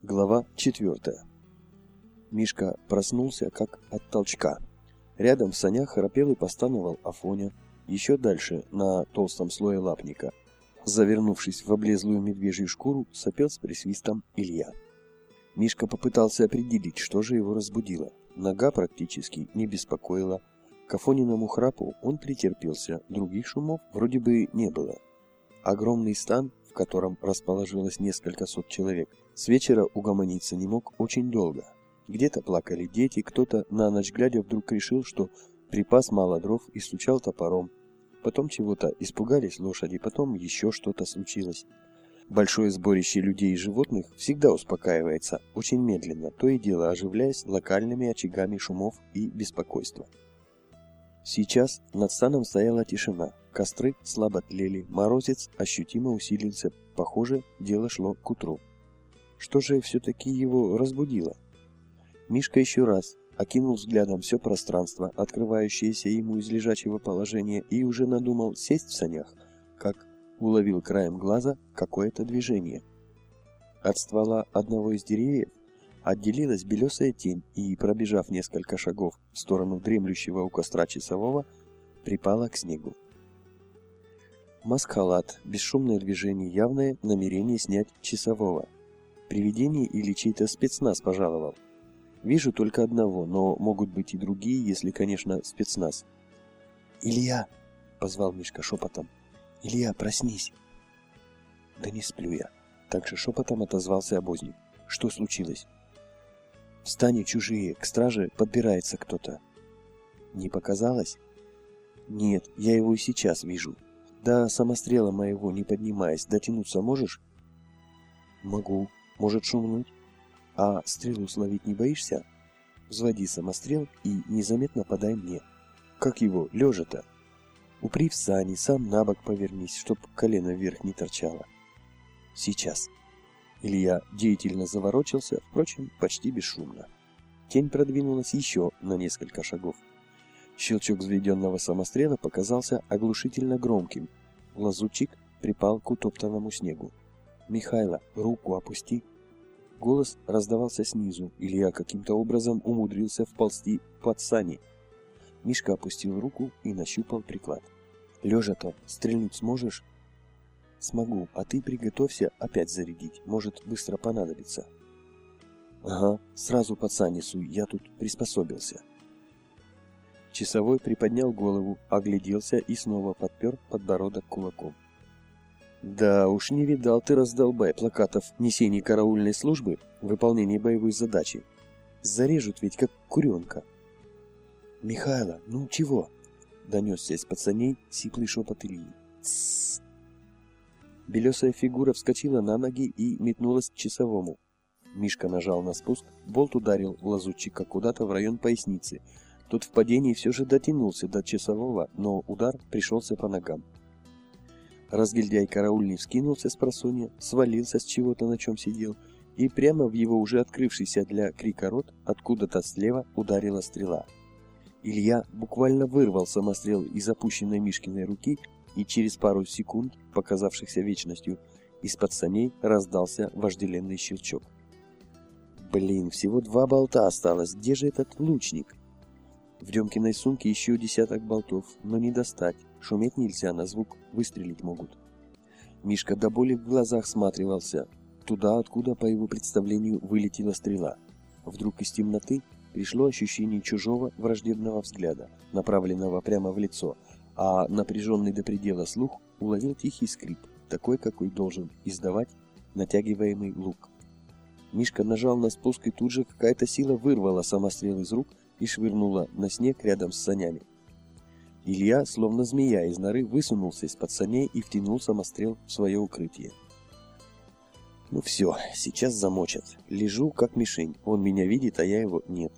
Глава четвертая. Мишка проснулся, как от толчка. Рядом в санях храпел и постановал Афоня. Еще дальше, на толстом слое лапника, завернувшись в облезлую медвежью шкуру, сопел с присвистом Илья. Мишка попытался определить, что же его разбудило. Нога практически не беспокоила. К Афониному храпу он претерпелся, других шумов вроде бы не было. Огромный стан, котором расположилось несколько сот человек, с вечера угомониться не мог очень долго. Где-то плакали дети, кто-то на ночь глядя вдруг решил, что припас мало дров и стучал топором. Потом чего-то испугались лошади, потом еще что-то случилось. Большое сборище людей и животных всегда успокаивается очень медленно, то и дело оживляясь локальными очагами шумов и беспокойства. Сейчас над станом стояла тишина, костры слабо тлели, морозец ощутимо усилился, похоже, дело шло к утру. Что же все-таки его разбудило? Мишка еще раз окинул взглядом все пространство, открывающееся ему из лежачего положения, и уже надумал сесть в санях, как уловил краем глаза какое-то движение. От ствола одного из деревьев отделилась белесая тень и, пробежав несколько шагов в сторону дремлющего у костра часового, припала к снегу. Маскалат, бесшумное движение, явное намерение снять часового – Привидение или чей-то спецназ пожаловал. Вижу только одного, но могут быть и другие, если, конечно, спецназ. «Илья!» — позвал Мишка шепотом. «Илья, проснись!» «Да не сплю я!» Также шепотом отозвался обозник. «Что случилось?» «В стане чужие, к страже подбирается кто-то». «Не показалось?» «Нет, я его и сейчас вижу. Да самострела моего, не поднимаясь, дотянуться можешь?» «Могу», может шумнуть. А стрелу словить не боишься? Взводи самострел и незаметно подай мне. Как его, лежа-то? Упри в сани, сам на бок повернись, чтоб колено вверх не торчало. Сейчас. Илья деятельно заворочился, впрочем, почти бесшумно. Тень продвинулась еще на несколько шагов. Щелчок взведенного самострела показался оглушительно громким. Лазутчик припал к утоптанному снегу. «Михайло, руку опусти!» Голос раздавался снизу. Илья каким-то образом умудрился вползти под сани. Мишка опустил руку и нащупал приклад. «Лежа-то стрельнуть сможешь?» «Смогу, а ты приготовься опять зарядить. Может, быстро понадобится». «Ага, сразу под сани суй, я тут приспособился». Часовой приподнял голову, огляделся и снова подпер подбородок кулаком. Да уж не видал ты, раздолбай, плакатов несения караульной службы, выполнения боевой задачи. Зарежут ведь, как куренка. Михайло, ну чего? Донесся из пацаней сиплый шепот Ильи. Тссс. Белесая фигура вскочила на ноги и метнулась к часовому. Мишка нажал на спуск, болт ударил лазутчика куда-то в район поясницы. Тот в падении все же дотянулся до часового, но удар пришелся по ногам. Разгильдяй караульный вскинулся с просонья, свалился с чего-то, на чем сидел, и прямо в его уже открывшийся для крика рот откуда-то слева ударила стрела. Илья буквально вырвал самострел из опущенной Мишкиной руки, и через пару секунд, показавшихся вечностью, из-под саней раздался вожделенный щелчок. Блин, всего два болта осталось, где же этот лучник? В Демкиной сумке еще десяток болтов, но не достать. Шуметь нельзя, на звук выстрелить могут. Мишка до боли в глазах сматривался, туда, откуда, по его представлению, вылетела стрела. Вдруг из темноты пришло ощущение чужого враждебного взгляда, направленного прямо в лицо, а напряженный до предела слух уловил тихий скрип, такой, какой должен издавать натягиваемый лук. Мишка нажал на спуск, и тут же какая-то сила вырвала самострел из рук и швырнула на снег рядом с санями. Илья, словно змея из норы, высунулся из-под саней и втянул самострел в свое укрытие. Ну все, сейчас замочат. Лежу, как мишень. Он меня видит, а я его нет.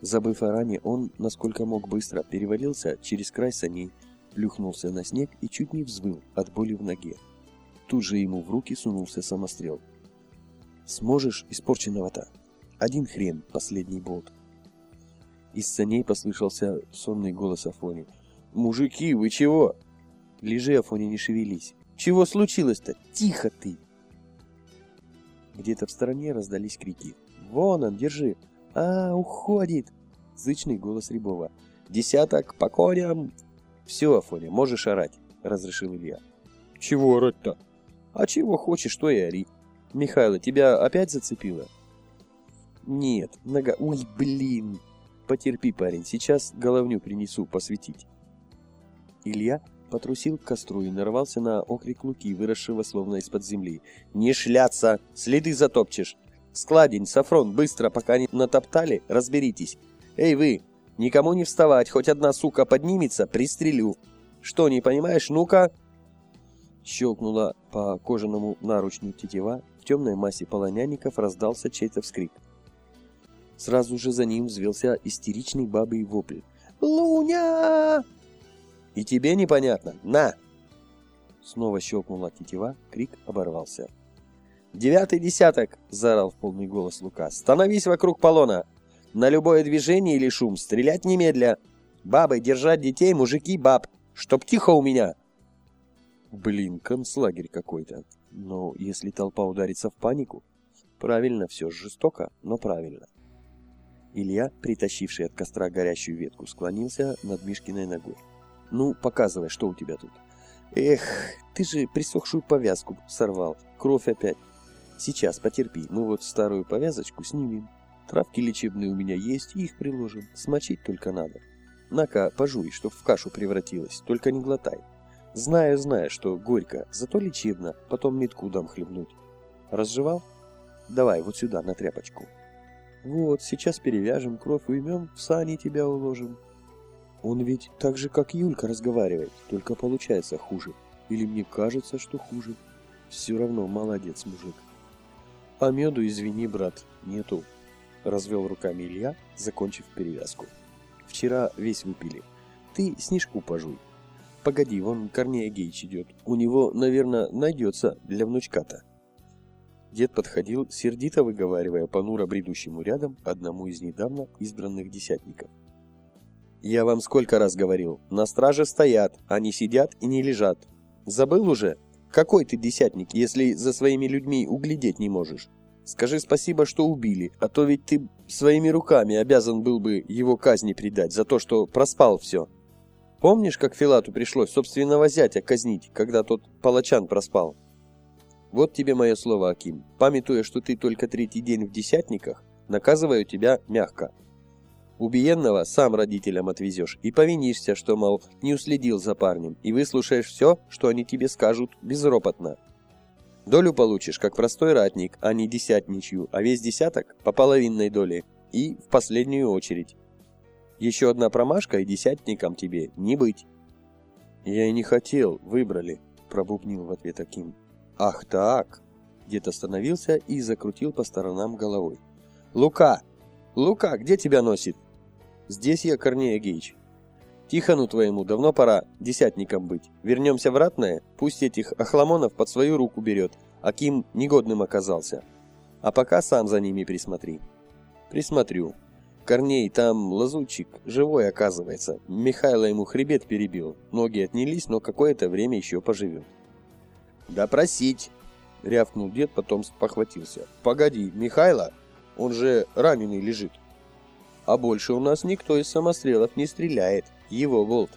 Забыв о ране, он, насколько мог быстро, перевалился через край саней, плюхнулся на снег и чуть не взвыл от боли в ноге. Тут же ему в руки сунулся самострел. «Сможешь испорченного-то? Один хрен, последний болт. Из саней послышался сонный голос Афони. «Мужики, вы чего?» «Лежи, Афони, не шевелись». «Чего случилось-то? Тихо ты!» Где-то в стороне раздались крики. «Вон он, держи!» «А, уходит!» Зычный голос Рябова. «Десяток по коням!» «Все, Афоня, можешь орать», — разрешил Илья. «Чего орать-то?» «А чего хочешь, то и ори. Михайло, тебя опять зацепило?» «Нет, нога... Ой, блин!» «Потерпи, парень, сейчас головню принесу посветить». Илья потрусил к костру и нарвался на окрик Луки, выросшего словно из-под земли. «Не шляться! Следы затопчешь! Складень, Сафрон, быстро, пока не натоптали, разберитесь! Эй вы, никому не вставать, хоть одна сука поднимется, пристрелю! Что, не понимаешь? Ну-ка!» Щелкнула по кожаному наручню тетива, в темной массе полонянников раздался чей-то вскрик. Сразу же за ним взвелся истеричный бабый вопль. «Луня!» «И тебе непонятно? На!» Снова щелкнула тетива, крик оборвался. «Девятый десяток!» — заорал в полный голос Лука. «Становись вокруг полона! На любое движение или шум стрелять немедля! Бабы, держать детей, мужики, баб! Чтоб тихо у меня!» Блин, концлагерь какой-то. Но если толпа ударится в панику... Правильно все, жестоко, но правильно. Илья, притащивший от костра горящую ветку, склонился над Мишкиной ногой. «Ну, показывай, что у тебя тут?» «Эх, ты же присохшую повязку сорвал. Кровь опять. Сейчас, потерпи, мы вот старую повязочку снимем. Травки лечебные у меня есть, их приложим. Смочить только надо. На-ка, пожуй, чтоб в кашу превратилась, только не глотай. Знаю, знаю, что горько, зато лечебно, потом метку дам хлебнуть. Разжевал? Давай, вот сюда, на тряпочку. Вот, сейчас перевяжем, кровь уймем, в сани тебя уложим. Он ведь так же, как Юлька разговаривает, только получается хуже. Или мне кажется, что хуже. Все равно молодец, мужик. А меду, извини, брат, нету. Развел руками Илья, закончив перевязку. Вчера весь выпили. Ты снежку пожуй. Погоди, вон Корнея Гейч идет. У него, наверное, найдется для внучка-то. Дед подходил, сердито выговаривая понуро бредущему рядом одному из недавно избранных десятников. «Я вам сколько раз говорил, на страже стоят, они сидят и не лежат. Забыл уже? Какой ты десятник, если за своими людьми углядеть не можешь? Скажи спасибо, что убили, а то ведь ты своими руками обязан был бы его казни предать за то, что проспал все. Помнишь, как Филату пришлось собственного зятя казнить, когда тот палачан проспал? Вот тебе мое слово, Аким. Памятуя, что ты только третий день в десятниках, наказываю тебя мягко. Убиенного сам родителям отвезешь и повинишься, что, мол, не уследил за парнем, и выслушаешь все, что они тебе скажут, безропотно. Долю получишь, как простой ратник, а не десятничью, а весь десяток по половинной доле и в последнюю очередь. Еще одна промашка, и десятникам тебе не быть. Я и не хотел, выбрали, пробубнил в ответ Аким. Ах так! Дед остановился и закрутил по сторонам головой. Лука! Лука, где тебя носит? Здесь я, Корнея Геич. Тихону твоему давно пора десятником быть. Вернемся в ратное, пусть этих охламонов под свою руку берет. Аким негодным оказался. А пока сам за ними присмотри. Присмотрю, Корней, там лазутчик, живой оказывается. Михайло ему хребет перебил. Ноги отнялись, но какое-то время еще поживет. «Допросить!» — рявкнул дед, потом похватился. «Погоди, Михайло? Он же раненый лежит. А больше у нас никто из самострелов не стреляет. Его волт».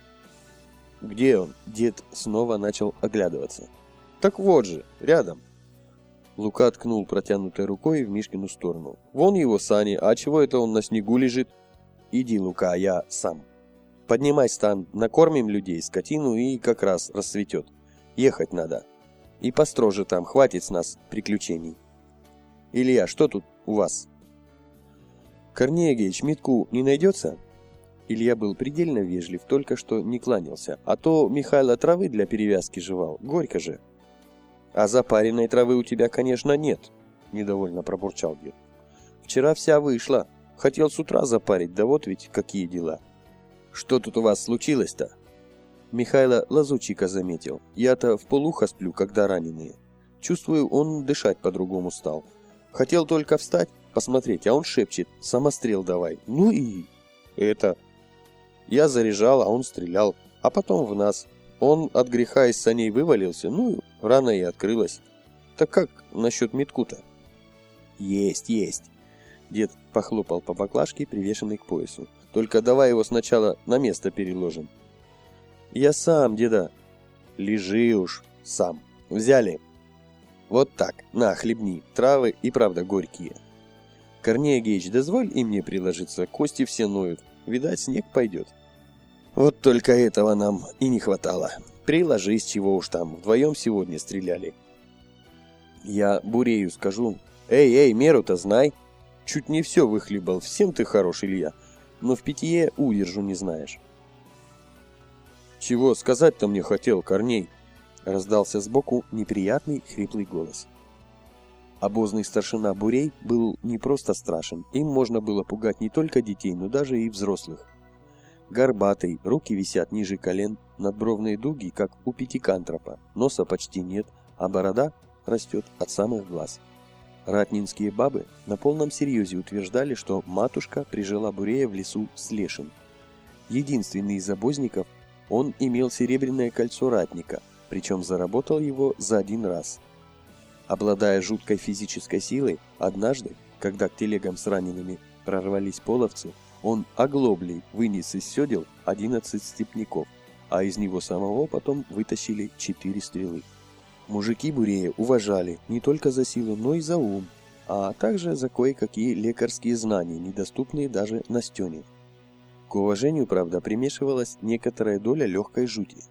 «Где он?» — дед снова начал оглядываться. «Так вот же, рядом». Лука ткнул протянутой рукой в Мишкину сторону. «Вон его сани, а чего это он на снегу лежит?» «Иди, Лука, я сам». «Поднимай стан, накормим людей, скотину и как раз расцветет. Ехать надо. И построже там, хватит с нас приключений». «Илья, что тут у вас?» «Корнея Геич, метку не найдется?» Илья был предельно вежлив, только что не кланялся, а то Михайло травы для перевязки жевал, горько же. «А запаренной травы у тебя, конечно, нет», — недовольно пробурчал дед. «Вчера вся вышла. Хотел с утра запарить, да вот ведь какие дела». «Что тут у вас случилось-то?» Михайло лазучика заметил. «Я-то в полухо сплю, когда раненые. Чувствую, он дышать по-другому стал. Хотел только встать, посмотреть, а он шепчет, самострел давай. Ну и... это... Я заряжал, а он стрелял, а потом в нас. Он от греха из саней вывалился, ну, рана и открылась. Так как насчет метку-то? Есть, есть. Дед похлопал по баклажке, привешенной к поясу. Только давай его сначала на место переложим. Я сам, деда. Лежи уж, сам. Взяли. Вот так, на, хлебни, травы и правда горькие. Корнея Геич, дозволь и мне приложиться, кости все ноют. Видать, снег пойдет. Вот только этого нам и не хватало. Приложись, чего уж там, вдвоем сегодня стреляли. Я Бурею скажу. Эй, эй, меру-то знай. Чуть не все выхлебал, всем ты хорош, Илья. Но в питье удержу не знаешь. Чего сказать-то мне хотел, Корней? Раздался сбоку неприятный хриплый голос. Обозный старшина Бурей был не просто страшен, им можно было пугать не только детей, но даже и взрослых. Горбатый, руки висят ниже колен, надбровные дуги, как у пятикантропа, носа почти нет, а борода растет от самых глаз. Ратнинские бабы на полном серьезе утверждали, что матушка прижила Бурея в лесу с лешим. Единственный из обозников, он имел серебряное кольцо ратника, причем заработал его за один раз. Обладая жуткой физической силой, однажды, когда к телегам с ранеными прорвались половцы, он оглоблей вынес из седел 11 степняков, а из него самого потом вытащили 4 стрелы. Мужики Бурея уважали не только за силу, но и за ум, а также за кое-какие лекарские знания, недоступные даже Настене. К уважению, правда, примешивалась некоторая доля легкой жути.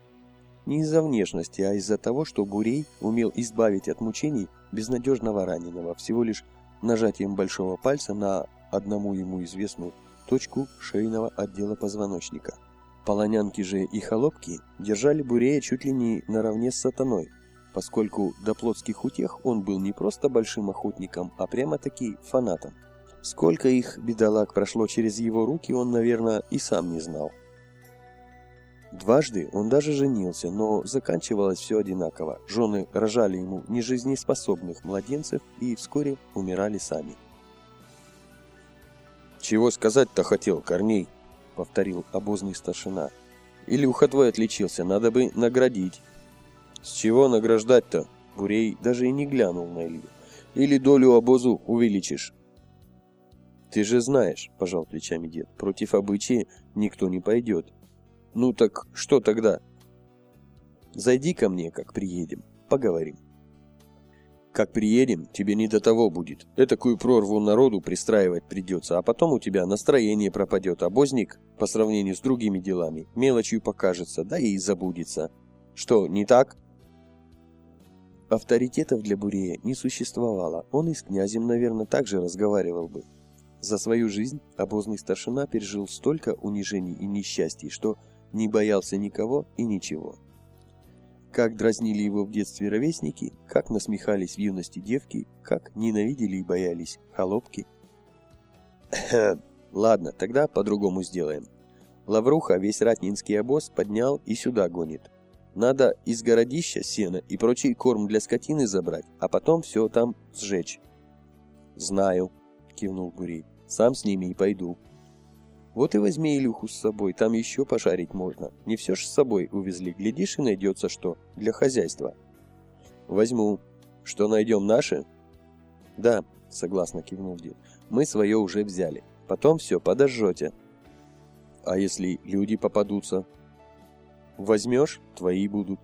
Не из-за внешности, а из-за того, что Бурей умел избавить от мучений безнадежного раненого всего лишь нажатием большого пальца на одному ему известную точку шейного отдела позвоночника. Полонянки же и холопки держали Бурея чуть ли не наравне с сатаной, поскольку до плотских утех он был не просто большим охотником, а прямо-таки фанатом. Сколько их, бедолаг, прошло через его руки, он, наверное, и сам не знал. Дважды он даже женился, но заканчивалось все одинаково. Жены рожали ему нежизнеспособных младенцев и вскоре умирали сами. «Чего сказать-то хотел, Корней?» — повторил обозный старшина. «Илюха твой отличился, надо бы наградить». С чего награждать-то? Бурей даже и не глянул на Илью. Или долю обозу увеличишь? Ты же знаешь, пожал плечами дед, против обычаи никто не пойдет. Ну так что тогда? Зайди ко мне, как приедем, поговорим. Как приедем, тебе не до того будет. Этакую прорву народу пристраивать придется, а потом у тебя настроение пропадет, а бозник, по сравнению с другими делами, мелочью покажется, да и забудется. Что, не так? Авторитетов для Бурея не существовало, он и с князем, наверное, также разговаривал бы. За свою жизнь обозный старшина пережил столько унижений и несчастий, что не боялся никого и ничего. Как дразнили его в детстве ровесники, как насмехались в юности девки, как ненавидели и боялись холопки. Ладно, тогда по-другому сделаем. Лавруха весь ратнинский обоз поднял и сюда гонит. Надо из городища сено и прочий корм для скотины забрать, а потом все там сжечь. «Знаю», — кивнул Бурей. «Сам с ними и пойду». «Вот и возьми Илюху с собой, там еще пожарить можно. Не все ж с собой увезли, глядишь и найдется что для хозяйства». «Возьму. Что найдем наши?» «Да», — согласно кивнул дед. «Мы свое уже взяли. Потом все подожжете». «А если люди попадутся?» Возьмешь, твои будут.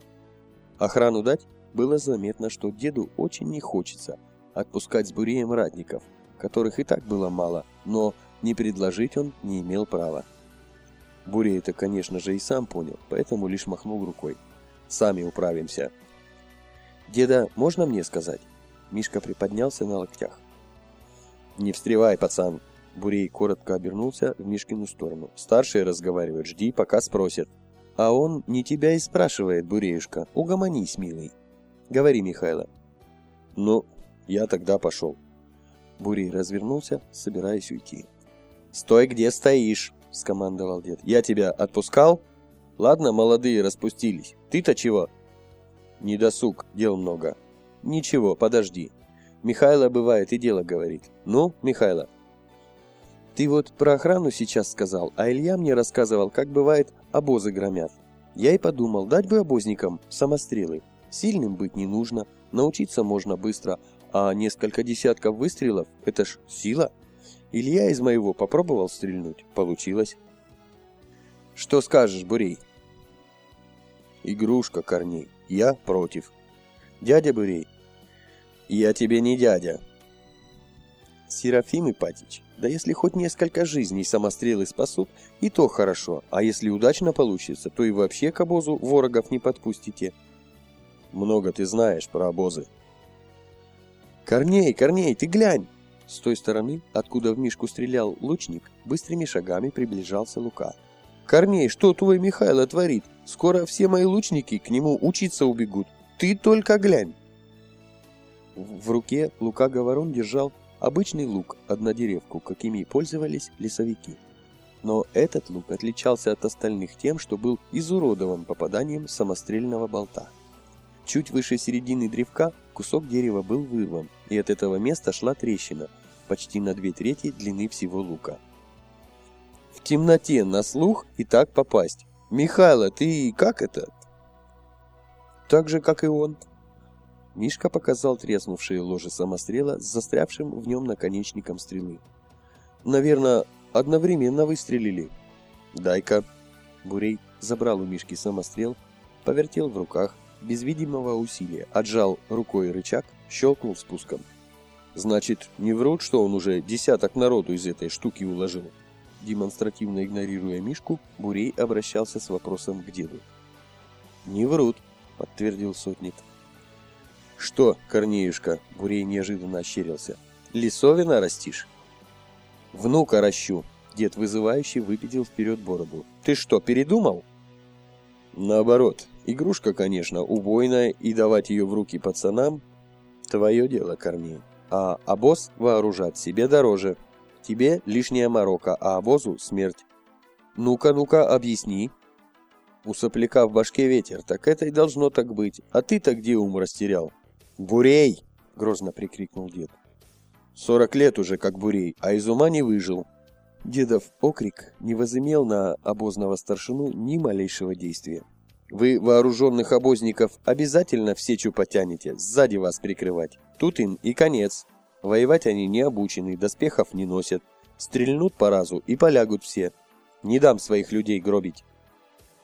Охрану дать? Было заметно, что деду очень не хочется отпускать с Буреем ратников, которых и так было мало, но не предложить он не имел права. Бурей это, конечно же, и сам понял, поэтому лишь махнул рукой. «Сами управимся». «Деда, можно мне сказать?» Мишка приподнялся на локтях. «Не встревай, пацан!» Бурей коротко обернулся в Мишкину сторону. «Старшие разговаривают, жди, пока спросят». А он не тебя и спрашивает, Буреюшка. Угомонись, милый. Говори, Михайло. Ну, я тогда пошел. Бурей развернулся, собираясь уйти. «Стой, где стоишь!» — скомандовал дед. «Я тебя отпускал? Ладно, молодые распустились. Ты-то чего?» «Не досуг, дел много». «Ничего, подожди. Михайло бывает и дело говорит. Ну, Михайло?» «Ты вот про охрану сейчас сказал, а Илья мне рассказывал, как бывает обозы громят. Я и подумал, дать бы обозникам самострелы. Сильным быть не нужно, научиться можно быстро, А несколько десятков выстрелов – это ж сила. Илья из моего попробовал стрельнуть. Получилось. Что скажешь, Бурей? Игрушка, Корней. Я против. Дядя Бурей. Я тебе не дядя. Серафим Ипатич, да если хоть несколько жизней самострелы спасут, и то хорошо, а если удачно получится, то и вообще к обозу ворогов не подпустите. Много ты знаешь про обозы. Корней, Корней, ты глянь! С той стороны, откуда в Мишку стрелял лучник, быстрыми шагами приближался Лука. «Корней, что твой Михайло творит? Скоро все мои лучники к нему учиться убегут. Ты только глянь!» В руке Лука Говорун держал обычный лук, однодеревку, какими пользовались лесовики. Но этот лук отличался от остальных тем, что был изуродован попаданием самострельного болта. Чуть выше середины древка кусок дерева был вырван, и от этого места шла трещина, почти на две трети длины всего лука. В темноте на слух и так попасть. Михайло, ты как это? Так же, как и он. Мишка показал треснувшие ложе самострела с застрявшим в нем наконечником стрелы. Наверное, одновременно выстрелили. Дай-ка. Бурей забрал у Мишки самострел, повертел в руках, без видимого усилия, отжал рукой рычаг, щелкнул спуском. Значит, не врут, что он уже десяток народу из этой штуки уложил. Демонстративно игнорируя Мишку, Бурей обращался с вопросом к деду. «Не врут», — подтвердил сотник. «Что, Корнеюшка?» — Бурей неожиданно ощерился. «Лисовина растишь?» «Внука ращу», — дед вызывающий выпятил вперед бороду. «Ты что, передумал?» «Наоборот, Игрушка, конечно, убойная, и давать ее в руки пацанам – твое дело, Корней. А обоз вооружать себе дороже. Тебе лишняя морока, а обозу – смерть. Ну-ка, ну-ка, объясни. У сопляка в башке ветер, так это и должно так быть. А ты-то где ум растерял? «Бурей!» – грозно прикрикнул дед. «Сорок лет уже как бурей, а из ума не выжил». Дедов окрик не возымел на обозного старшину ни малейшего действия. Вы вооруженных обозников обязательно в сечу потянете, сзади вас прикрывать. Тут им и конец. Воевать они не обучены, доспехов не носят. Стрельнут по разу и полягут все. Не дам своих людей гробить.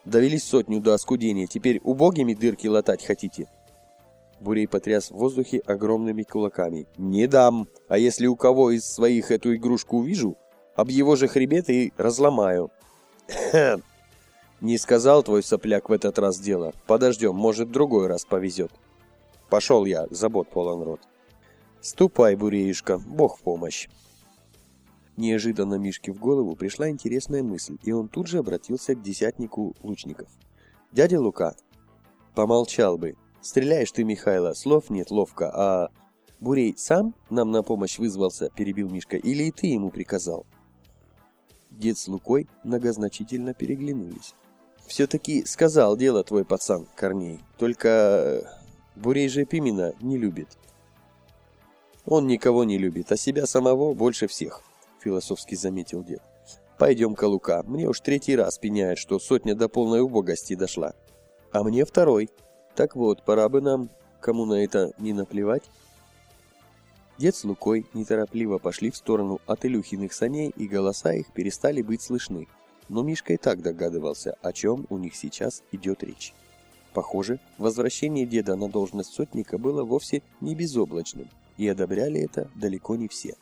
Довелись сотню до оскудения, теперь убогими дырки латать хотите?» Бурей потряс в воздухе огромными кулаками. «Не дам! А если у кого из своих эту игрушку увижу, об его же хребет и разломаю!» Не сказал твой сопляк в этот раз дело. Подождем, может, другой раз повезет. Пошел я, забот полон рот. Ступай, Буреюшка, бог в помощь. Неожиданно Мишке в голову пришла интересная мысль, и он тут же обратился к десятнику лучников. «Дядя Лука!» «Помолчал бы. Стреляешь ты, Михайло, слов нет ловко, а...» «Бурей сам нам на помощь вызвался?» – перебил Мишка. «Или и ты ему приказал?» Дед с Лукой многозначительно переглянулись. Все-таки сказал дело твой пацан, Корней. Только э, Бурей же Пимена не любит. Он никого не любит, а себя самого больше всех, философски заметил дед. Пойдем-ка, Лука, мне уж третий раз пеняет, что сотня до полной убогости дошла. А мне второй. Так вот, пора бы нам, кому на это не наплевать. Дед с Лукой неторопливо пошли в сторону от Илюхиных саней, и голоса их перестали быть слышны но Мишка и так догадывался, о чем у них сейчас идет речь. Похоже, возвращение деда на должность сотника было вовсе не безоблачным, и одобряли это далеко не все.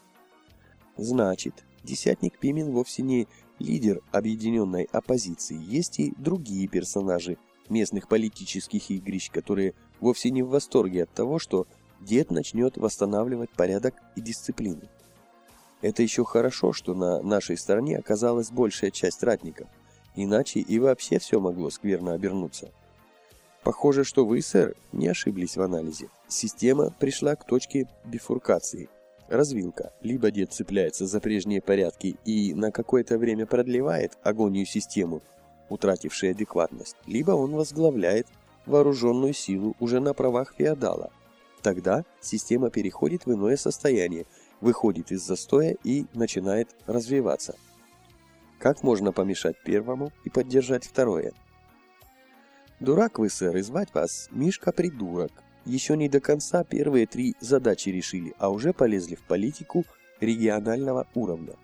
Значит, десятник Пимен вовсе не лидер объединенной оппозиции, есть и другие персонажи местных политических игрищ, которые вовсе не в восторге от того, что дед начнет восстанавливать порядок и дисциплину. Это еще хорошо, что на нашей стороне оказалась большая часть ратников, иначе и вообще все могло скверно обернуться. Похоже, что вы, сэр, не ошиблись в анализе. Система пришла к точке бифуркации. Развилка. Либо дед цепляется за прежние порядки и на какое-то время продлевает агонию систему, утратившей адекватность, либо он возглавляет вооруженную силу уже на правах феодала. Тогда система переходит в иное состояние – выходит из застоя и начинает развиваться. Как можно помешать первому и поддержать второе? Дурак вы, сэр, и звать вас Мишка-придурок. еще не до конца первые три задачи решили, а уже полезли в политику регионального уровня.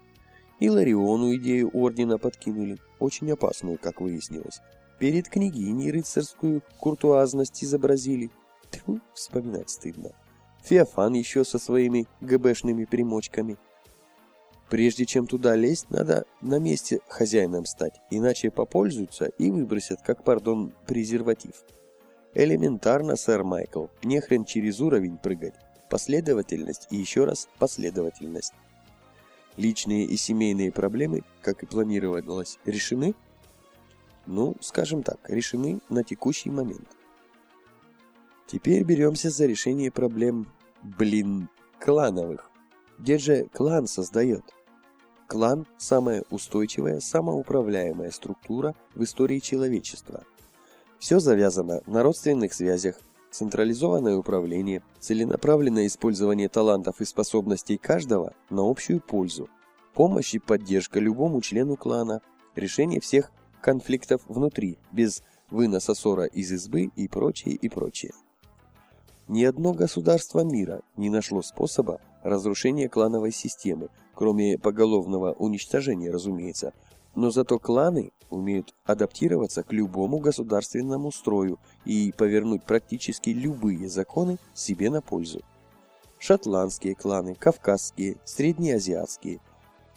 И Лариону идею ордена подкинули, очень опасную, как выяснилось. Перед княгиней рыцарскую куртуазность изобразили. Тьфу, вспоминать стыдно. Феофан еще со своими ГБшными примочками. Прежде чем туда лезть, надо на месте хозяином стать, иначе попользуются и выбросят, как, пардон, презерватив. Элементарно, сэр Майкл, не хрен через уровень прыгать. Последовательность и еще раз последовательность. Личные и семейные проблемы, как и планировалось, решены? Ну, скажем так, решены на текущий момент. Теперь беремся за решение проблем, блин, клановых. Где же клан создает? Клан – самая устойчивая, самоуправляемая структура в истории человечества – все завязано на родственных связях, централизованное управление, целенаправленное использование талантов и способностей каждого на общую пользу, помощь и поддержка любому члену клана, решение всех конфликтов внутри, без выноса ссора из избы и прочее, и прочее. Ни одно государство мира не нашло способа разрушения клановой системы, кроме поголовного уничтожения, разумеется, но зато кланы умеют адаптироваться к любому государственному строю и повернуть практически любые законы себе на пользу. Шотландские кланы, кавказские, среднеазиатские.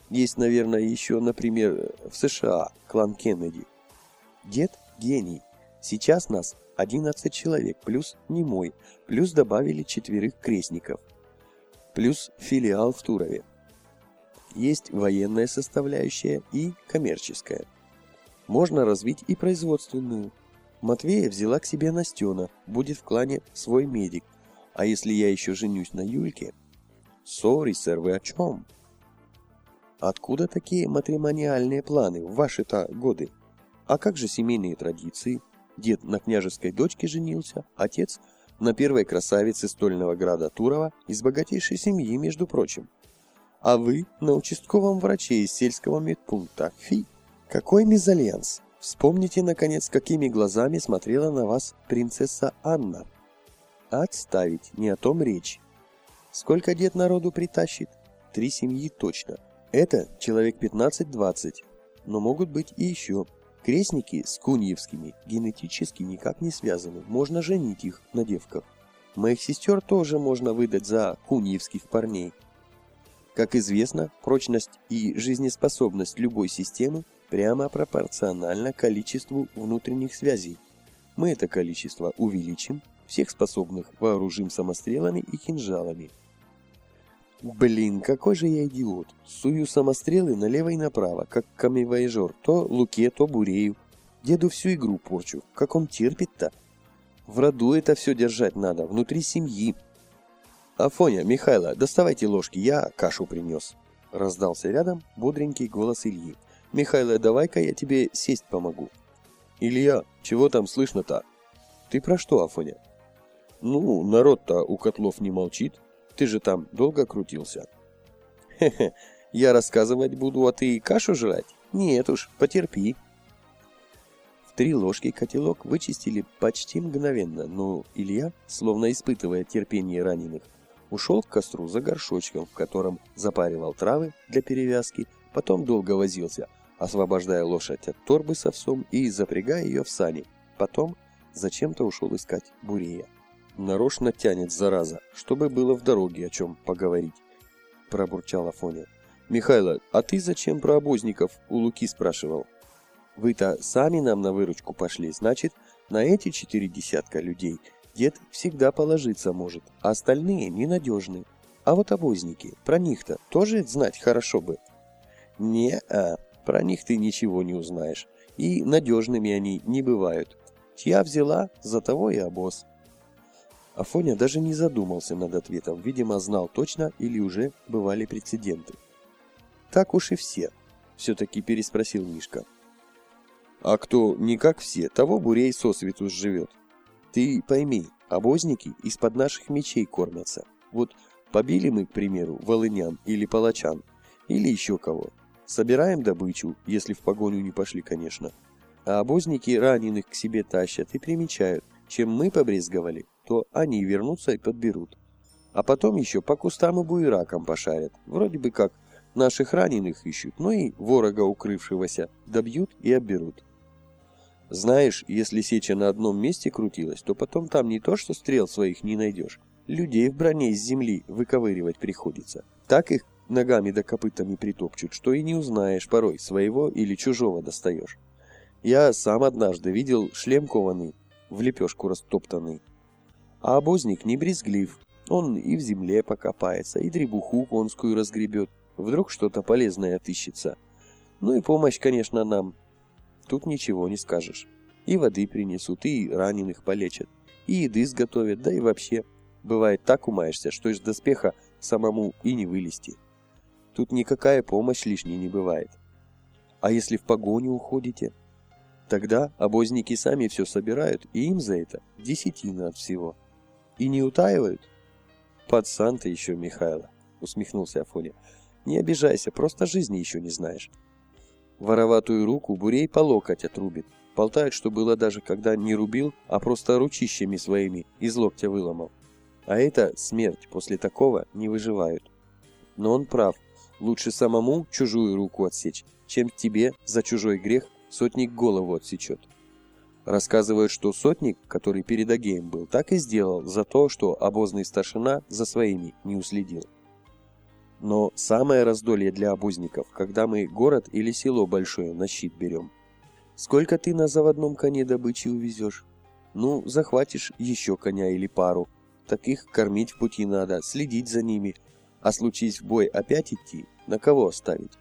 Есть, наверное, еще, например, в США клан Кеннеди. Дед – гений. Сейчас нас 11 человек, плюс не мой, плюс добавили четверых крестников, плюс филиал в Турове. Есть военная составляющая и коммерческая – можно развить и производственную. Матвея взяла к себе Настена, будет в клане свой медик. А если я еще женюсь на Юльке? Сори, сэр, вы о чем? Откуда такие матримониальные планы в ваши-то годы? А как же семейные традиции? Дед на княжеской дочке женился, отец на первой красавице стольного града Турова из богатейшей семьи, между прочим. А вы на участковом враче из сельского медпункта. Фи! Какой мезальянс! Вспомните, наконец, какими глазами смотрела на вас принцесса Анна. Отставить, не о том речь. Сколько дед народу притащит? Три семьи точно. Это человек 15-20, но могут быть и еще. Крестники с куньевскими генетически никак не связаны, можно женить их на девках. Моих сестер тоже можно выдать за куньевских парней. Как известно, прочность и жизнеспособность любой системы прямо пропорционально количеству внутренних связей. Мы это количество увеличим, всех способных вооружим самострелами и кинжалами. Блин, какой же я идиот. Сую самострелы налево и направо, как камевояжер, то Луке, то Бурею. Деду всю игру порчу. Как он терпит-то? В роду это все держать надо, внутри семьи. Афоня, Михайло, доставайте ложки, я кашу принес. Раздался рядом бодренький голос Ильи. Михайло, давай-ка я тебе сесть помогу. Илья, чего там слышно-то? Ты про что, Афоня? Ну, народ-то у котлов не молчит. Ты же там долго крутился. Хе-хе, я рассказывать буду, а ты кашу жрать? Нет уж, потерпи. В три ложки котелок вычистили почти мгновенно, но Илья, словно испытывая терпение раненых, ушел к костру за горшочком, в котором запаривал травы для перевязки, потом долго возился, освобождая лошадь от торбы с овсом и запрягая ее в сани. Потом зачем-то ушел искать Бурея. Нарочно тянет, зараза, чтобы было в дороге о чем поговорить, пробурчал Афоня. Михайло, а ты зачем про обозников у Луки спрашивал? Вы-то сами нам на выручку пошли, значит, на эти четыре десятка людей дед всегда положиться может, а остальные ненадежны. А вот обозники, про них-то тоже знать хорошо бы. Не-а, про них ты ничего не узнаешь, и надежными они не бывают. Чья взяла, за того и обоз. Афоня даже не задумался над ответом, видимо, знал точно или уже бывали прецеденты. «Так уж и все», — все-таки переспросил Мишка. «А кто не как все, того бурей сосвету живет. Ты пойми, обозники из-под наших мечей кормятся. Вот побили мы, к примеру, волынян или палачан, или еще кого, Собираем добычу, если в погоню не пошли, конечно. А обозники раненых к себе тащат и примечают, чем мы побрезговали, то они вернутся и подберут. А потом еще по кустам и буеракам пошарят. Вроде бы как наших раненых ищут, но и ворога укрывшегося добьют и обберут. Знаешь, если сеча на одном месте крутилась, то потом там не то, что стрел своих не найдешь. Людей в броне из земли выковыривать приходится. Так их ногами да копытами притопчут, что и не узнаешь порой, своего или чужого достаешь. Я сам однажды видел шлем кованый, в лепешку растоптанный. А обозник не брезглив, он и в земле покопается, и требуху конскую разгребет, вдруг что-то полезное отыщется. Ну и помощь, конечно, нам. Тут ничего не скажешь. И воды принесут, и раненых полечат, и еды сготовят, да и вообще. Бывает так умаешься, что из доспеха самому и не вылезти. Тут никакая помощь лишней не бывает. А если в погоню уходите? Тогда обозники сами все собирают, и им за это десятина от всего. И не утаивают? Пацан ты еще, Михайло, усмехнулся Афоня. Не обижайся, просто жизни еще не знаешь. Вороватую руку Бурей по локоть отрубит. Болтают, что было даже когда не рубил, а просто ручищами своими из локтя выломал. А это смерть, после такого не выживают. Но он прав, лучше самому чужую руку отсечь, чем тебе за чужой грех Сотник голову отсечет. Рассказывают, что сотник, который перед Агеем был, так и сделал за то, что обозный старшина за своими не уследил. Но самое раздолье для обозников, когда мы город или село большое на щит берем. Сколько ты на заводном коне добычи увезешь? Ну, захватишь еще коня или пару. Так их кормить в пути надо, следить за ними. А случись в бой опять идти, на кого оставить?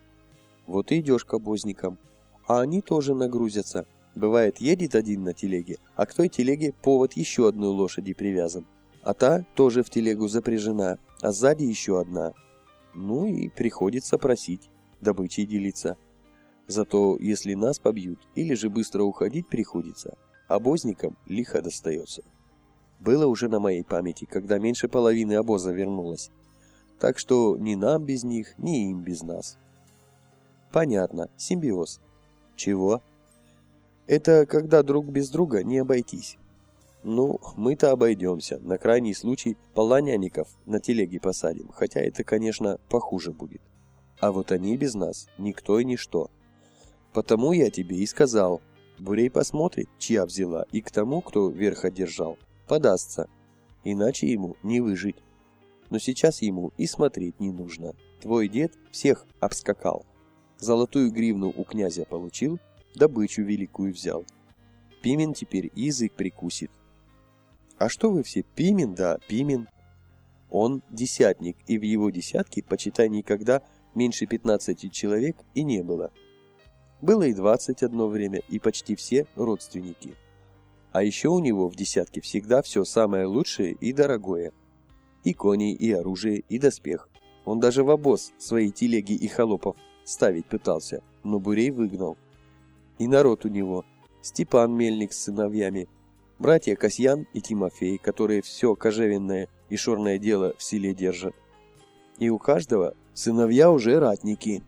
Вот и идешь к обозникам а они тоже нагрузятся. Бывает, едет один на телеге, а к той телеге повод еще одной лошади привязан. А та тоже в телегу запряжена, а сзади еще одна. Ну и приходится просить, добычей делиться. Зато если нас побьют или же быстро уходить приходится, обозникам лихо достается. Было уже на моей памяти, когда меньше половины обоза вернулось. Так что ни нам без них, ни им без нас. Понятно, симбиоз. Чего? Это когда друг без друга не обойтись. Ну, мы-то обойдемся. На крайний случай полоняников на телеге посадим, хотя это, конечно, похуже будет. А вот они без нас никто и ничто. Потому я тебе и сказал. Бурей посмотрит, чья взяла, и к тому, кто верх одержал, подастся. Иначе ему не выжить. Но сейчас ему и смотреть не нужно. Твой дед всех обскакал. Золотую гривну у князя получил, добычу великую взял. Пимен теперь язык прикусит. А что вы все, Пимен, да, Пимен. Он десятник, и в его десятке, почитай, никогда меньше 15 человек и не было. Было и 20 одно время, и почти все родственники. А еще у него в десятке всегда все самое лучшее и дорогое. И кони, и оружие, и доспех. Он даже в обоз свои телеги и холопов ставить пытался, но Бурей выгнал. И народ у него. Степан Мельник с сыновьями, братья Касьян и Тимофей, которые все кожевенное и шорное дело в селе держат. И у каждого сыновья уже ратники.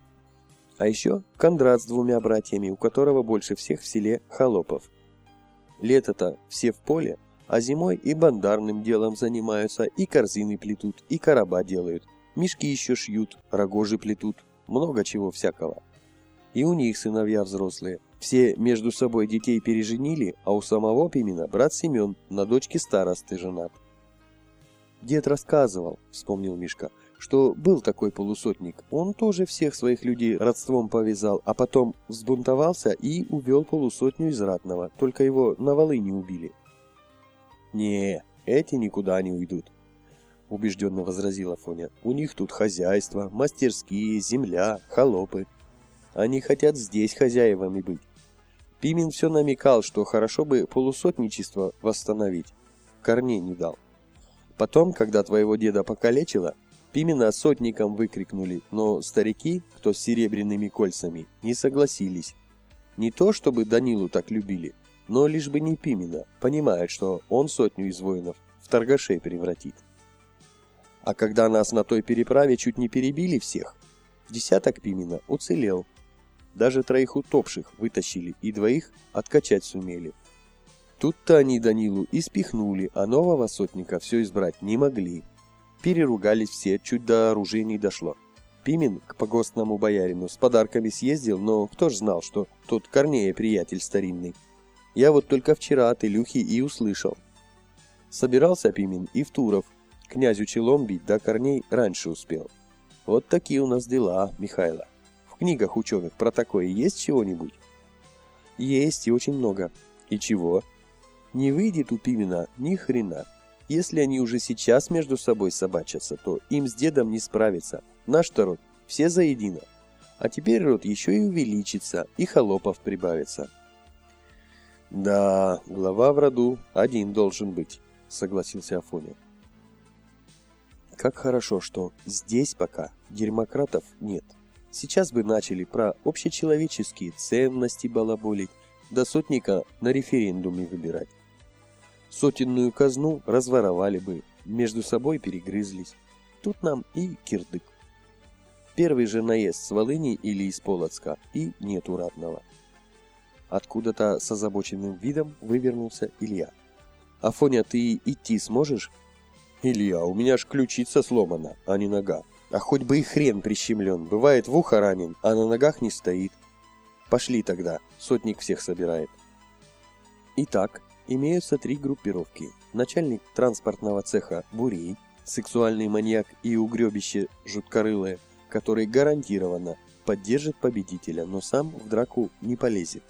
А еще Кондрат с двумя братьями, у которого больше всех в селе холопов. Лето-то все в поле, а зимой и бандарным делом занимаются, и корзины плетут, и короба делают, мешки еще шьют, рогожи плетут, много чего всякого. И у них сыновья взрослые. Все между собой детей переженили, а у самого Пимена брат Семен на дочке старосты женат. Дед рассказывал, вспомнил Мишка, что был такой полусотник. Он тоже всех своих людей родством повязал, а потом взбунтовался и увел полусотню из ратного, только его на Волыне убили. «Не, эти никуда не уйдут», — убежденно возразила Фоня. «У них тут хозяйство, мастерские, земля, холопы. Они хотят здесь хозяевами быть. Пимен все намекал, что хорошо бы полусотничество восстановить. Корней не дал. Потом, когда твоего деда покалечило, Пимена сотником выкрикнули, но старики, кто с серебряными кольцами, не согласились. Не то, чтобы Данилу так любили, но лишь бы не Пимена, понимают, что он сотню из воинов в торгашей превратит. А когда нас на той переправе чуть не перебили всех, десяток Пимена уцелел, даже троих утопших вытащили и двоих откачать сумели. Тут-то они Данилу и спихнули, а нового сотника все избрать не могли. Переругались все, чуть до оружия не дошло. Пимен к погостному боярину с подарками съездил, но кто ж знал, что тот Корнея приятель старинный. Я вот только вчера от Илюхи и услышал. Собирался Пимен и в Туров, князю челом бить, да Корней раньше успел. Вот такие у нас дела, Михайло. Книгах ученых про такое есть чего-нибудь? Есть и очень много. И чего? Не выйдет у Пимена ни хрена. Если они уже сейчас между собой собачатся, то им с дедом не справиться. Наш-то род все заедино. А теперь род еще и увеличится, и холопов прибавится. Да, глава в роду один должен быть, согласился Афоня. Как хорошо, что здесь пока дерьмократов нет. Сейчас бы начали про общечеловеческие ценности балаболить, до сотника на референдуме выбирать. Сотенную казну разворовали бы, между собой перегрызлись. Тут нам и кирдык. Первый же наезд с Волыни или из Полоцка, и нету ратного. Откуда-то с озабоченным видом вывернулся Илья. «Афоня, ты идти сможешь?» «Илья, у меня ж ключица сломана, а не нога. А хоть бы и хрен прищемлен, бывает в ухо ранен, а на ногах не стоит. Пошли тогда, сотник всех собирает». Итак, имеются три группировки. Начальник транспортного цеха Бурей, сексуальный маньяк и угребище Жуткорылое, который гарантированно поддержит победителя, но сам в драку не полезет.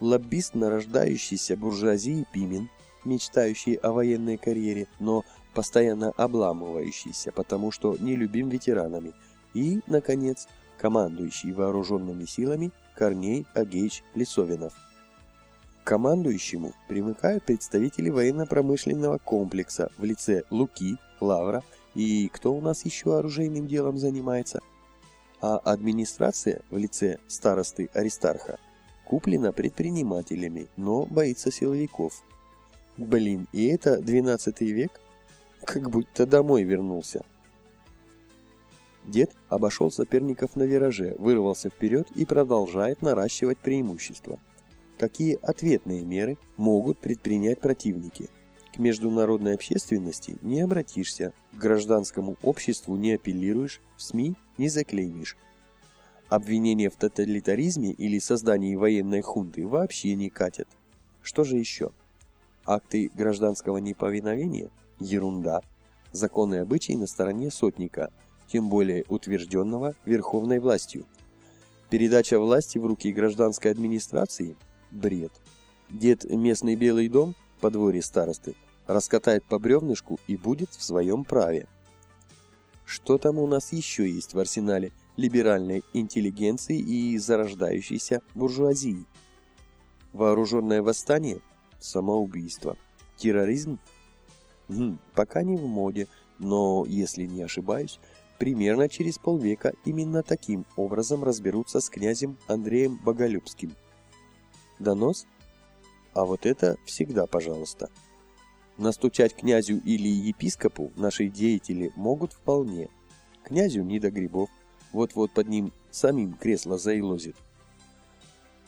Лоббист нарождающийся буржуазии Пимен, мечтающий о военной карьере, но постоянно обламывающийся, потому что не любим ветеранами. И, наконец, командующий вооруженными силами Корней Агеич Лисовинов. К командующему примыкают представители военно-промышленного комплекса в лице Луки, Лавра и кто у нас еще оружейным делом занимается? А администрация в лице старосты Аристарха куплена предпринимателями, но боится силовиков. Блин, и это 12 век? Как будто домой вернулся. Дед обошел соперников на вираже, вырвался вперед и продолжает наращивать преимущество. Какие ответные меры могут предпринять противники? К международной общественности не обратишься, к гражданскому обществу не апеллируешь, в СМИ не заклеймишь. Обвинения в тоталитаризме или создании военной хунты вообще не катят. Что же еще? Акты гражданского неповиновения – ерунда. Законы и обычаи на стороне сотника, тем более утвержденного верховной властью. Передача власти в руки гражданской администрации – бред. Дед местный Белый дом, подворье старосты, раскатает по бревнышку и будет в своем праве. Что там у нас еще есть в арсенале либеральной интеллигенции и зарождающейся буржуазии? Вооруженное восстание? Самоубийство. Терроризм? Пока не в моде, но, если не ошибаюсь, примерно через полвека именно таким образом разберутся с князем Андреем Боголюбским. Донос? А вот это всегда пожалуйста. Настучать князю или епископу наши деятели могут вполне. Князю не до грибов, вот-вот под ним самим кресло заилозит.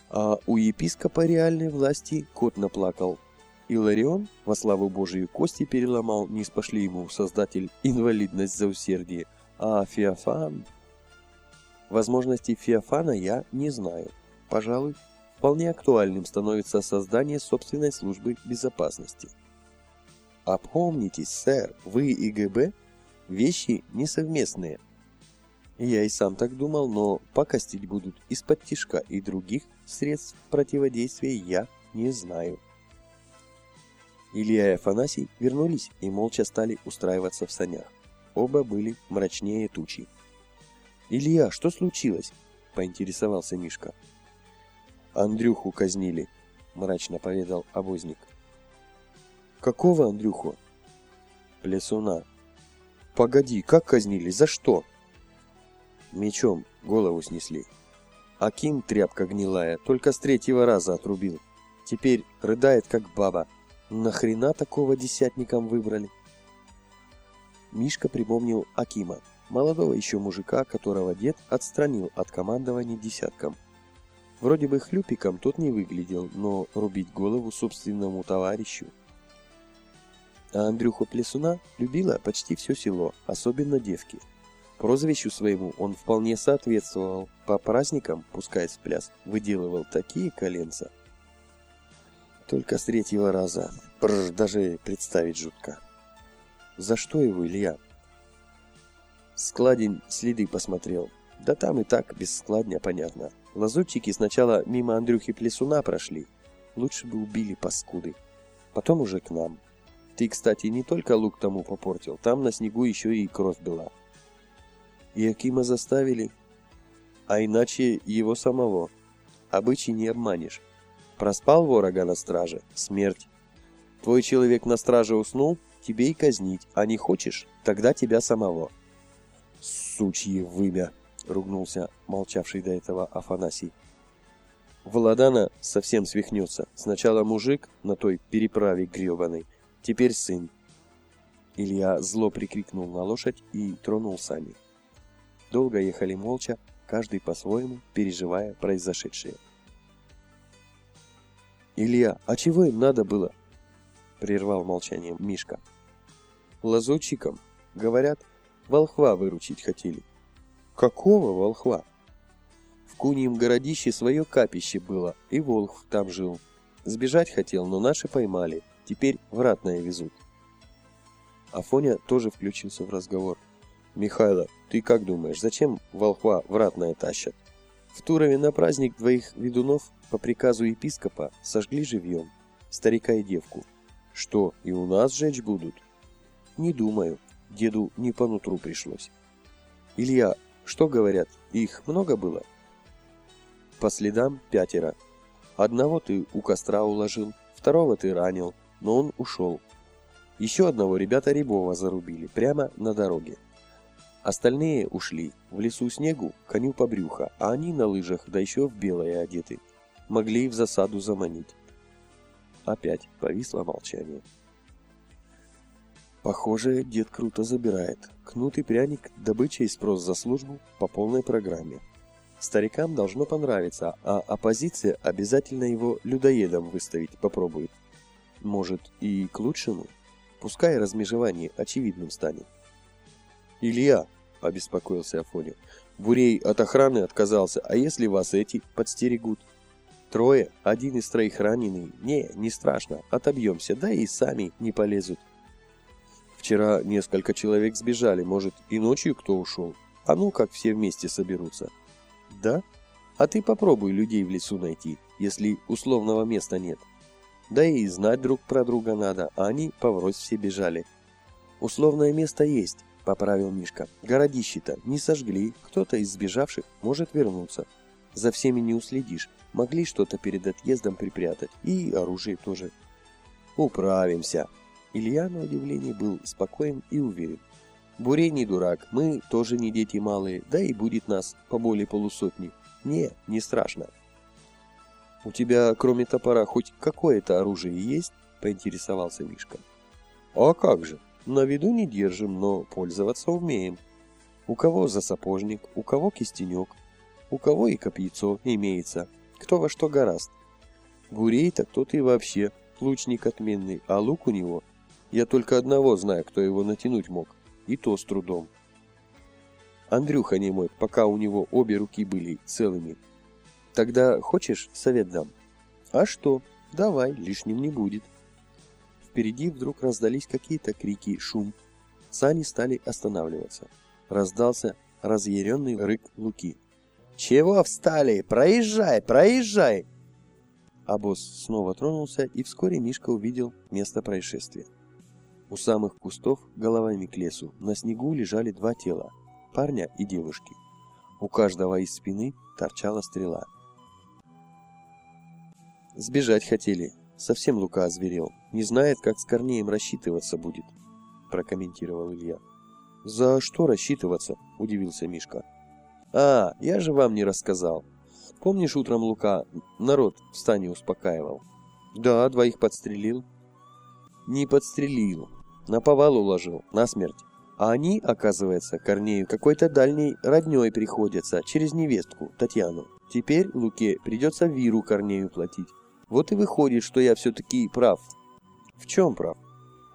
А у епископа реальной власти кот наплакал. Иларион, во славу Божию, кости переломал, не спошли ему создатель инвалидность за усердие, а Феофан... Возможности Феофана я не знаю. Пожалуй, вполне актуальным становится создание собственной службы безопасности. Опомнитесь, сэр, вы и ГБ – вещи несовместные. Я и сам так думал, но покостить будут из-под тишка и других средств противодействия я не знаю. Илья и Афанасий вернулись и молча стали устраиваться в санях. Оба были мрачнее тучи. «Илья, что случилось?» – поинтересовался Мишка. «Андрюху казнили», – мрачно поведал обозник. Какого Андрюху? Плесуна. Погоди, как казнили? За что? Мечом голову снесли. Аким, тряпка гнилая, только с третьего раза отрубил. Теперь рыдает, как баба. Нахрена такого десятником выбрали? Мишка припомнил Акима, молодого еще мужика, которого дед отстранил от командования десятком. Вроде бы хлюпиком тот не выглядел, но рубить голову собственному товарищу. А Андрюху Плесуна любила почти все село, особенно девки. Прозвищу своему он вполне соответствовал. По праздникам, пускай с пляс, выделывал такие коленца. Только с третьего раза. Бррр, даже представить жутко. За что его, Илья? Складень следы посмотрел. Да там и так, без складня, понятно. Лазутчики сначала мимо Андрюхи Плесуна прошли. Лучше бы убили паскуды. Потом уже к нам. Ты, кстати, не только лук тому попортил, там на снегу еще и кровь была. И Акима заставили. А иначе его самого. Обычай не обманешь. Проспал ворога на страже – смерть. Твой человек на страже уснул – тебе и казнить, а не хочешь – тогда тебя самого. Сучье вымя! ругнулся молчавший до этого Афанасий. Владана совсем свихнется. Сначала мужик на той переправе гребаной, теперь сын. Илья зло прикрикнул на лошадь и тронул сани. Долго ехали молча, каждый по-своему, переживая произошедшее. «Илья, а чего им надо было?» Прервал молчание Мишка. «Лазутчикам, говорят, волхва выручить хотели. Какого волхва? В Куньем городище свое капище было, и волхв там жил. Сбежать хотел, но наши поймали. Теперь в ратное везут. Афоня тоже включился в разговор. «Михайло, ты как думаешь, зачем волхва в ратное тащат?» В Турове на праздник двоих ведунов по приказу епископа сожгли живьем, старика и девку. Что, и у нас жечь будут? Не думаю, деду не по нутру пришлось. Илья, что говорят, их много было? По следам пятеро. Одного ты у костра уложил, второго ты ранил, но он ушел. Еще одного ребята Рябова зарубили, прямо на дороге. Остальные ушли, в лесу снегу, коню по брюхо, а они на лыжах, да еще в белое одеты. Могли в засаду заманить. Опять повисло молчание. Похоже, дед круто забирает. Кнут и пряник, добыча и спрос за службу по полной программе. Старикам должно понравиться, а оппозиция обязательно его людоедом выставить попробует. Может, и к лучшему? Пускай размежевание очевидным станет. «Илья!» – обеспокоился Афоня. «Бурей от охраны отказался, а если вас эти подстерегут?» «Трое, один из троих раненый. Не, не страшно, отобьемся, да и сами не полезут. Вчера несколько человек сбежали, может, и ночью кто ушел. А ну, как все вместе соберутся. Да? А ты попробуй людей в лесу найти, если условного места нет. Да и знать друг про друга надо, а они поврось все бежали. Условное место есть, поправил Мишка. Городище-то не сожгли, кто-то из сбежавших может вернуться. За всеми не уследишь, могли что-то перед отъездом припрятать, и оружие тоже. Управимся, Илья, на удивление, был спокоен и уверен. Бурей не дурак, мы тоже не дети малые, да и будет нас по более полусотни. Не, не страшно. У тебя, кроме топора, хоть какое-то оружие есть? Поинтересовался Мишка. А как же, на виду не держим, но пользоваться умеем. У кого за сапожник, у кого кистенек, у кого и копьецо имеется, кто во что гораст. Бурей-то кто-то и вообще лучник отменный, а лук у него я только одного знаю, кто его натянуть мог, и то с трудом. Андрюха не мой, пока у него обе руки были целыми. Тогда хочешь, совет дам? А что? Давай, лишним не будет. Впереди вдруг раздались какие-то крики, шум. Сани стали останавливаться. Раздался разъяренный рык Луки. «Чего встали? Проезжай, проезжай!» А босс снова тронулся, и вскоре Мишка увидел место происшествия. У самых кустов, головами к лесу, на снегу лежали два тела – парня и девушки. У каждого из спины торчала стрела. Сбежать хотели. Совсем Лука озверел. Не знает, как с Корнеем рассчитываться будет, прокомментировал Илья. За что рассчитываться? Удивился Мишка. А, я же вам не рассказал. Помнишь, утром Лука народ в стане успокаивал? Да, двоих подстрелил. Не подстрелил, на повал уложил, насмерть. А они, оказывается, Корнею какой-то дальней родней приходятся через невестку, Татьяну. Теперь Луке придется Виру Корнею платить. Вот и выходит, что я все-таки прав. В чем прав?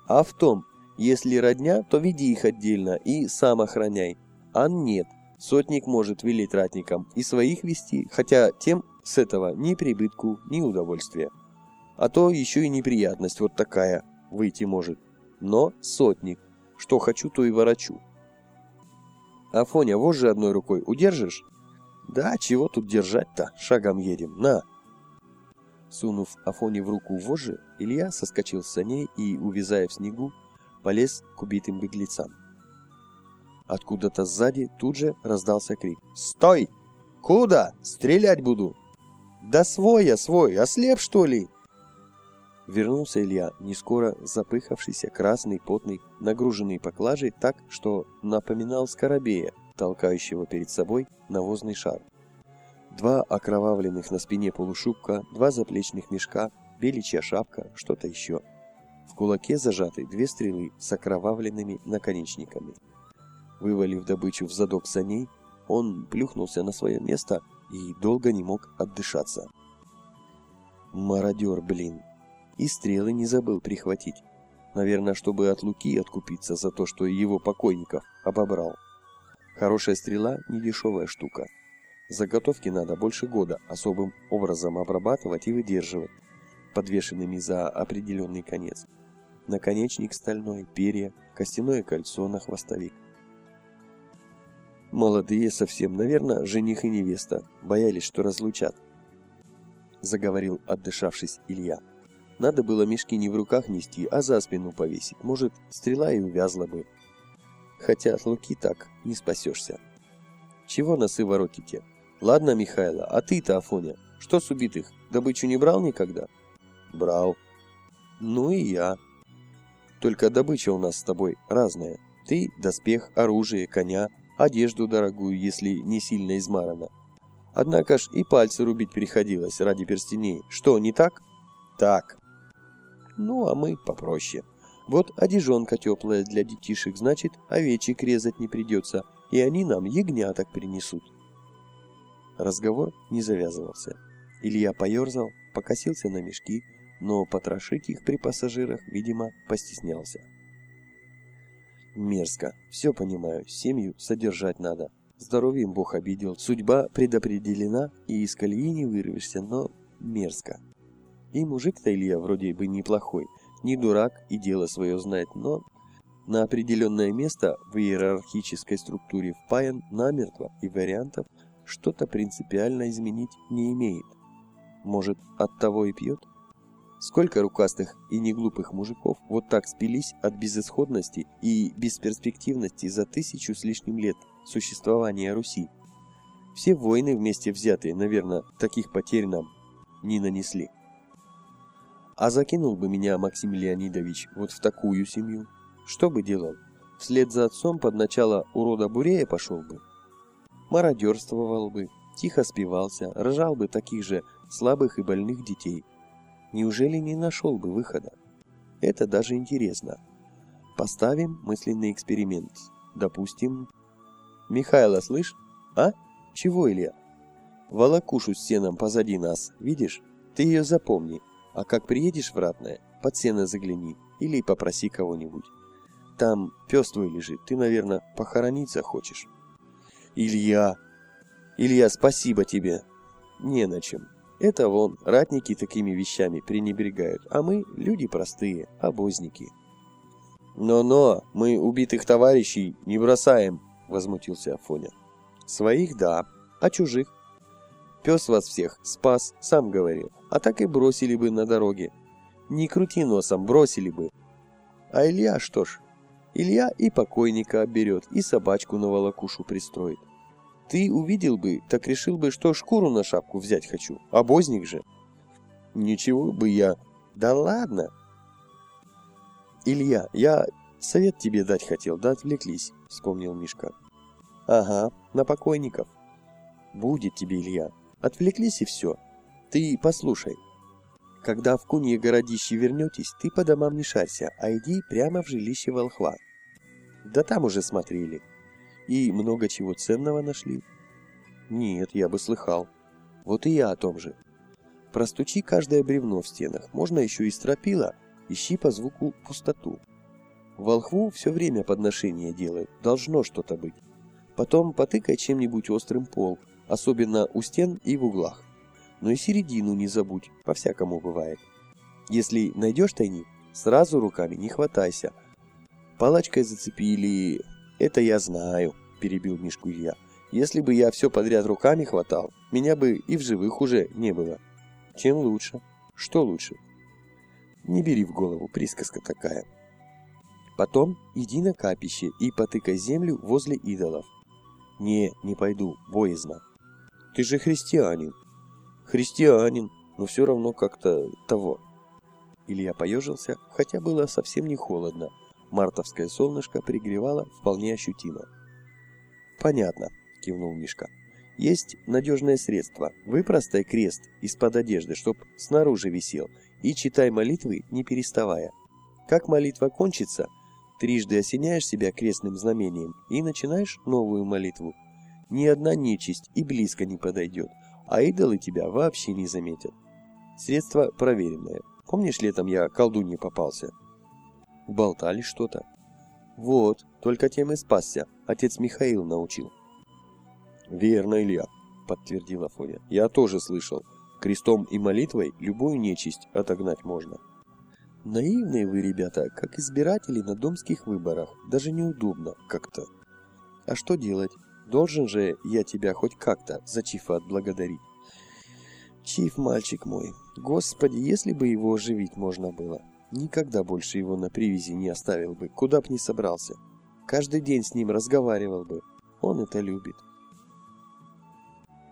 А в том, если родня, то веди их отдельно и сам охраняй. А нет, сотник может велеть ратникам и своих вести, хотя тем с этого ни прибытку, ни удовольствия. А то еще и неприятность вот такая выйти может. Но сотник. Что хочу, то и ворочу. Афоня, вожжи одной рукой удержишь? Да, чего тут держать-то? Шагом едем. На. Сунув Афоне в руку вожжи, Илья соскочил с саней и, увязая в снегу, полез к убитым беглецам. Откуда-то сзади тут же раздался крик. «Стой! Куда? Стрелять буду!» «Да свой я, свой! Ослеп, что ли?» Вернулся Илья, не скоро запыхавшийся, красный, потный, нагруженный поклажей так, что напоминал скоробея, толкающего перед собой навозный шар. Два окровавленных на спине полушубка, два заплечных мешка, беличья шапка, что-то еще. В кулаке зажаты две стрелы с окровавленными наконечниками. Вывалив добычу в задок саней, он плюхнулся на свое место и долго не мог отдышаться. Мародер, блин, и стрелы не забыл прихватить. Наверное, чтобы от Луки откупиться за то, что его покойников обобрал. Хорошая стрела – недешевая штука. Заготовки надо больше года особым образом обрабатывать и выдерживать, подвешенными за определенный конец. Наконечник стальной, перья, костяное кольцо на хвостовик. Молодые совсем, наверное, жених и невеста, боялись, что разлучат. Заговорил, отдышавшись, Илья. Надо было мешки не в руках нести, а за спину повесить. Может, стрела и увязла бы. Хотя от луки так не спасешься. Чего носы воротите? Ладно, Михайло, а ты-то, Афоня, что с убитых? Добычу не брал никогда? Брал. Ну и я. Только добыча у нас с тобой разная. Ты – доспех, оружие, коня, одежду дорогую, если не сильно измарана. Однако ж и пальцы рубить приходилось ради перстеней. Что, не так? Так. Ну, а мы попроще. Вот одежонка теплая для детишек, значит, овечек резать не придется, и они нам ягняток принесут. Разговор не завязывался. Илья поерзал, покосился на мешки, но потрошить их при пассажирах, видимо, постеснялся. Мерзко. Все понимаю, семью содержать надо. Здоровьем Бог обидел, судьба предопределена, и из колеи не вырвешься, но мерзко. И мужик-то Илья вроде бы неплохой, не дурак и дело свое знает, но на определенное место в иерархической структуре впаян намертво и вариантов что-то принципиально изменить не имеет. Может, от того и пьет? Сколько рукастых и неглупых мужиков вот так спились от безысходности и бесперспективности за тысячу с лишним лет существования Руси? Все войны вместе взятые, наверное, таких потерь нам не нанесли. А закинул бы меня Максим Леонидович вот в такую семью, что бы делал? Вслед за отцом под начало урода Бурея пошел бы? Мародерствовал бы, тихо спивался, рожал бы таких же слабых и больных детей. Неужели не нашел бы выхода? Это даже интересно. Поставим мысленный эксперимент. Допустим... Михайло, слышь? А? Чего, Илья? Волокушу с сеном позади нас, видишь? Ты ее запомни. А как приедешь в Ратное, под сено загляни или попроси кого-нибудь. Там пес твой лежит, ты, наверное, похоронить захочешь. Илья! Илья, спасибо тебе! Не на чем. Это вон, ратники такими вещами пренебрегают, а мы люди простые, обозники. «Но-но, мы убитых товарищей не бросаем», — возмутился Афоня. «Своих — да, а чужих Пес вас всех спас, сам говорил, а так и бросили бы на дороге. Не крути носом, бросили бы. А Илья что ж? Илья и покойника оберет, и собачку на волокушу пристроит. Ты увидел бы, так решил бы, что шкуру на шапку взять хочу. Обозник же. Ничего бы я... Да ладно. Илья, я совет тебе дать хотел, да отвлеклись, вспомнил Мишка. Ага, на покойников. Будет тебе, Илья. Отвлеклись и все. Ты послушай. Когда в Кунье городище вернетесь, ты по домам не шарься, а иди прямо в жилище волхва. Да там уже смотрели. И много чего ценного нашли. Нет, я бы слыхал. Вот и я о том же. Простучи каждое бревно в стенах, можно еще и стропила, ищи по звуку пустоту. Волхву все время подношения делают, должно что-то быть. Потом потыкай чем-нибудь острым пол, особенно у стен и в углах. Но и середину не забудь, по-всякому бывает. Если найдешь тайник, сразу руками не хватайся. Палочкой зацепили... Это я знаю, перебил Мишку Илья. Если бы я все подряд руками хватал, меня бы и в живых уже не было. Чем лучше? Что лучше? Не бери в голову, присказка такая. Потом иди на капище и потыкай землю возле идолов. Не, не пойду, боязно. Ты же христианин. Христианин, но все равно как-то того. Илья поежился, хотя было совсем не холодно. Мартовское солнышко пригревало вполне ощутимо. «Понятно», — кивнул Мишка. Есть надежное средство. Выпростай крест из-под одежды, чтоб снаружи висел, и читай молитвы, не переставая. Как молитва кончится, трижды осеняешь себя крестным знамением и начинаешь новую молитву. Ни одна нечисть и близко не подойдет, а идолы тебя вообще не заметят. Средство проверенное. Помнишь, летом я колдунье попался? Болтали что-то. Вот, только тем и спасся. Отец Михаил научил. «Верно, Илья», — подтвердил Афоня. «Я тоже слышал. Крестом и молитвой любую нечисть отогнать можно». «Наивные вы, ребята, как избиратели на домских выборах. Даже неудобно как-то. А что делать? Должен же я тебя хоть как-то за Чифа отблагодарить». «Чиф, мальчик мой, господи, если бы его оживить можно было, никогда больше его на привязи не оставил бы, куда б ни собрался. Каждый день с ним разговаривал бы. Он это любит».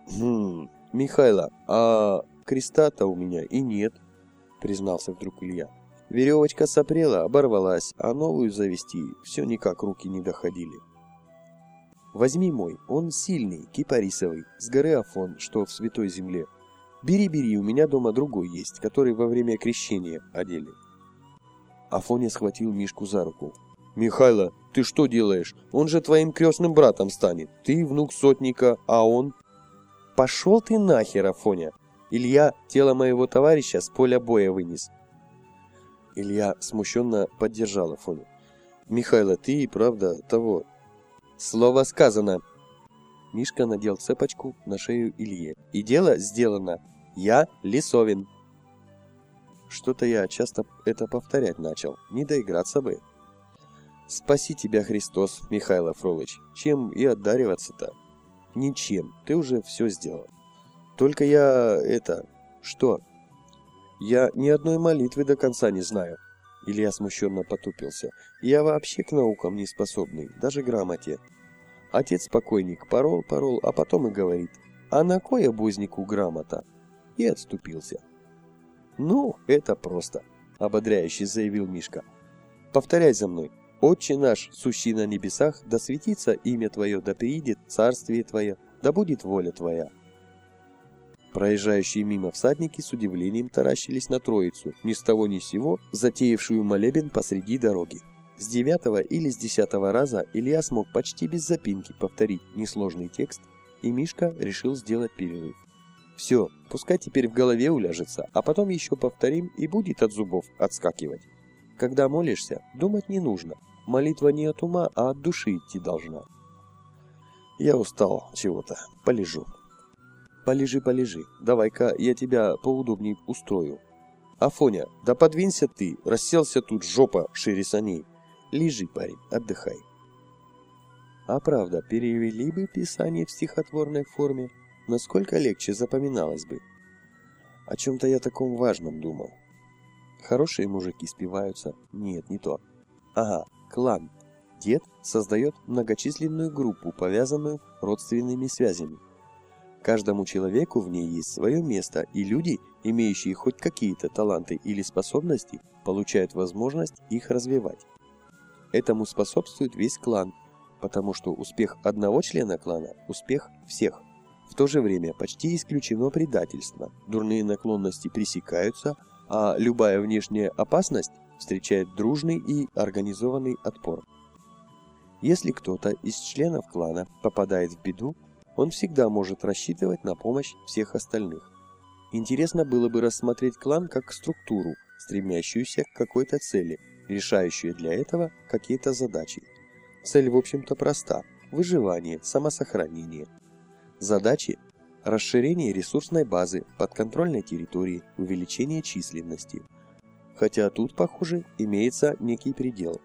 «Хм, Михайло, а креста-то у меня и нет», — признался вдруг Илья. Веревочка сопрела, оборвалась, а новую завести все никак руки не доходили. Возьми мой, он сильный, кипарисовый, с горы Афон, что в Святой Земле. Бери-бери, у меня дома другой есть, который во время крещения одели. Афоня схватил Мишку за руку. «Михайло, ты что делаешь? Он же твоим крестным братом станет. Ты внук сотника, а он...» Пошел ты нахер, Афоня. Илья тело моего товарища с поля боя вынес. Илья смущенно поддержал Афоню. Михайло, ты и правда того. Слово сказано. Мишка надел цепочку на шею Илье. И дело сделано. Я Лисовин. Что-то я часто это повторять начал. Не доиграться бы. Спаси тебя, Христос, Михайло Фролыч. Чем и отдариваться-то? Ничем. Ты уже все сделал. Только я... это... Что? Я ни одной молитвы до конца не знаю. Илья смущенно потупился. Я вообще к наукам не способный, даже грамоте. Отец-покойник порол-порол, а потом и говорит, а на кое бузнику грамота? И отступился. Ну, это просто, ободряюще заявил Мишка. Повторяй за мной. Отче наш, сущий на небесах, да светится имя Твое, да приидет царствие Твое, да будет воля Твоя. Проезжающие мимо всадники с удивлением таращились на троицу, ни с того ни с сего, затеявшую молебен посреди дороги. С девятого или с десятого раза Илья смог почти без запинки повторить несложный текст, и Мишка решил сделать перерыв. Все, пускай теперь в голове уляжется, а потом еще повторим и будет от зубов отскакивать. Когда молишься, думать не нужно, Молитва не от ума, а от души идти должна. Я устал чего-то. Полежу. Полежи, полежи. Давай-ка я тебя поудобнее устрою. Афоня, да подвинься ты. Расселся тут жопа шире саней. Лежи, парень, отдыхай. А правда, перевели бы писание в стихотворной форме, насколько легче запоминалось бы. О чем-то я таком важном думал. Хорошие мужики спиваются. Нет, не то. Ага, клан. Дед создает многочисленную группу, повязанную родственными связями. Каждому человеку в ней есть свое место, и люди, имеющие хоть какие-то таланты или способности, получают возможность их развивать. Этому способствует весь клан, потому что успех одного члена клана – успех всех. В то же время почти исключено предательство, дурные наклонности пресекаются, а любая внешняя опасность встречает дружный и организованный отпор. Если кто-то из членов клана попадает в беду, он всегда может рассчитывать на помощь всех остальных. Интересно было бы рассмотреть клан как структуру, стремящуюся к какой-то цели, решающую для этого какие-то задачи. Цель, в общем-то, проста – выживание, самосохранение. Задачи – расширение ресурсной базы, подконтрольной территории, увеличение численности. Хотя тут, похоже, имеется некий предел.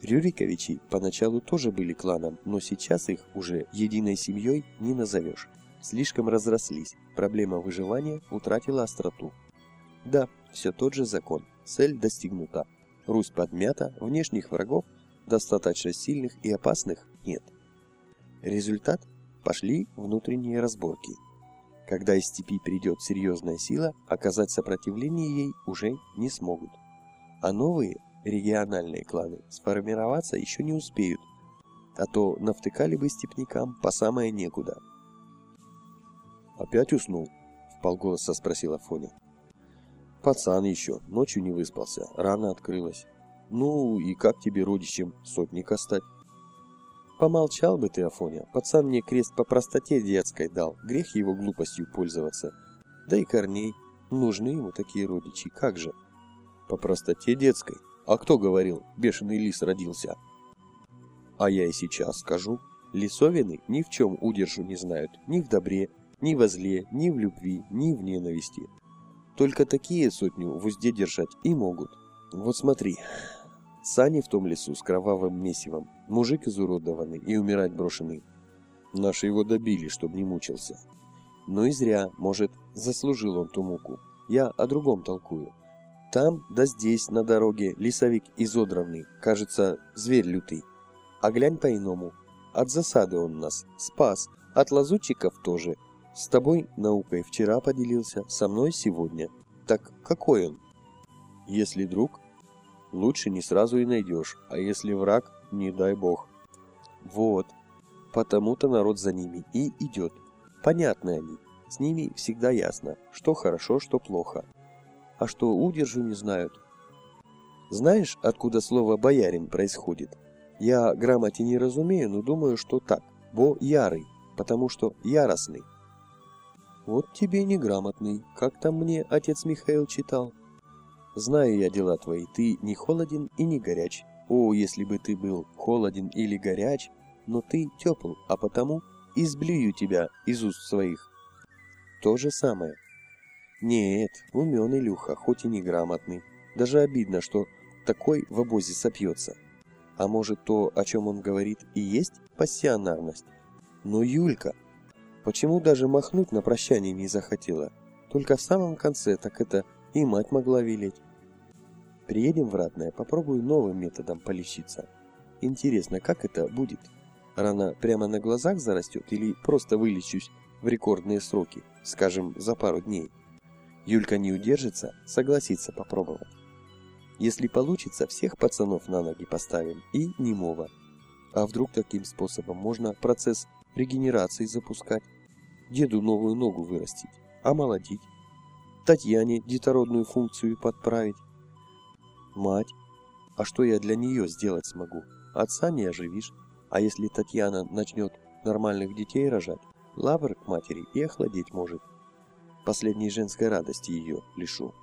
Рюриковичи поначалу тоже были кланом, но сейчас их уже единой семьей не назовешь слишком разрослись, проблема выживания утратила остроту. Да, все тот же закон, цель достигнута. Русь подмята, внешних врагов, достаточно сильных и опасных, нет. Результат – пошли внутренние разборки. Когда из степи придет серьезная сила, оказать сопротивление ей уже не смогут. А новые региональные кланы сформироваться еще не успеют, а то навтыкали бы степнякам по самое некуда – «Опять уснул?» — В полголоса спросила Фоня. «Пацан еще, ночью не выспался, рано открылась. Ну и как тебе, родичем, сотника стать?» «Помолчал бы ты, Афоня, пацан мне крест по простоте детской дал, грех его глупостью пользоваться. Да и Корней, нужны ему такие родичи, как же?» «По простоте детской? А кто говорил, бешеный лис родился?» «А я и сейчас скажу, лисовины ни в чем удержу не знают, ни в добре, ни во зле, ни в любви, ни в ненависти. Только такие сотню в узде держать и могут. Вот смотри, сани в том лесу с кровавым месивом, мужик изуродованный и умирать брошенный. Наши его добили, чтоб не мучился. Но и зря, может, заслужил он ту муку. Я о другом толкую. Там да здесь, на дороге, лесовик изодранный, кажется, зверь лютый. А глянь по-иному. От засады он нас спас, от лазутчиков тоже, с тобой наукой вчера поделился, со мной сегодня. Так какой он? Если друг, лучше не сразу и найдешь, а если враг, не дай бог. Вот, потому-то народ за ними и идет. Понятны они, с ними всегда ясно, что хорошо, что плохо. А что удержу не знают. Знаешь, откуда слово «боярин» происходит? Я грамоте не разумею, но думаю, что так. Бо ярый, потому что яростный. Вот тебе неграмотный, как там мне отец Михаил читал. Знаю я дела твои, ты не холоден и не горяч. О, если бы ты был холоден или горяч, но ты тепл, а потому изблюю тебя из уст своих. То же самое. Нет, умен Илюха, хоть и неграмотный. Даже обидно, что такой в обозе сопьется. А может, то, о чем он говорит, и есть пассионарность? Но Юлька, Почему даже махнуть на прощание не захотела? Только в самом конце, так это и мать могла велеть. Приедем в Ратное, попробую новым методом полечиться. Интересно, как это будет? Рана прямо на глазах зарастет или просто вылечусь в рекордные сроки, скажем, за пару дней? Юлька не удержится, согласится попробовать. Если получится, всех пацанов на ноги поставим и немого. А вдруг таким способом можно процесс регенерации запускать, деду новую ногу вырастить, омолодить, Татьяне детородную функцию подправить. Мать, а что я для нее сделать смогу? Отца не оживишь, а если Татьяна начнет нормальных детей рожать, лавр к матери и охладеть может. Последней женской радости ее лишу.